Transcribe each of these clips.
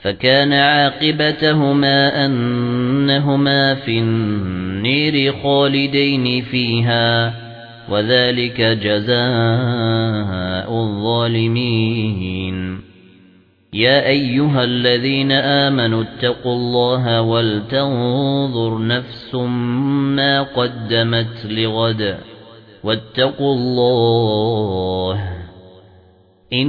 فكان عاقبتهما أنهما في النير خالدين فيها وذلك جزاء الظالمين. يا أيها الذين آمنوا اتقوا الله ولتنظر نفس ما قدمت لغد واتقوا الله إن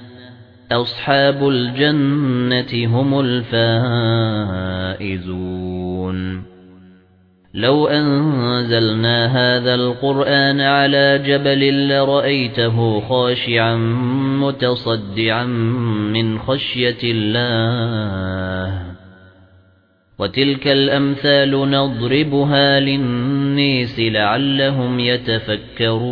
أصحاب الجنة هم الفائزون. لو أنزلنا هذا القرآن على جبل لرأيته خاشعا متصدعا من خشية الله. وتلك الأمثال نضربها للنيس لعلهم يتفكرون.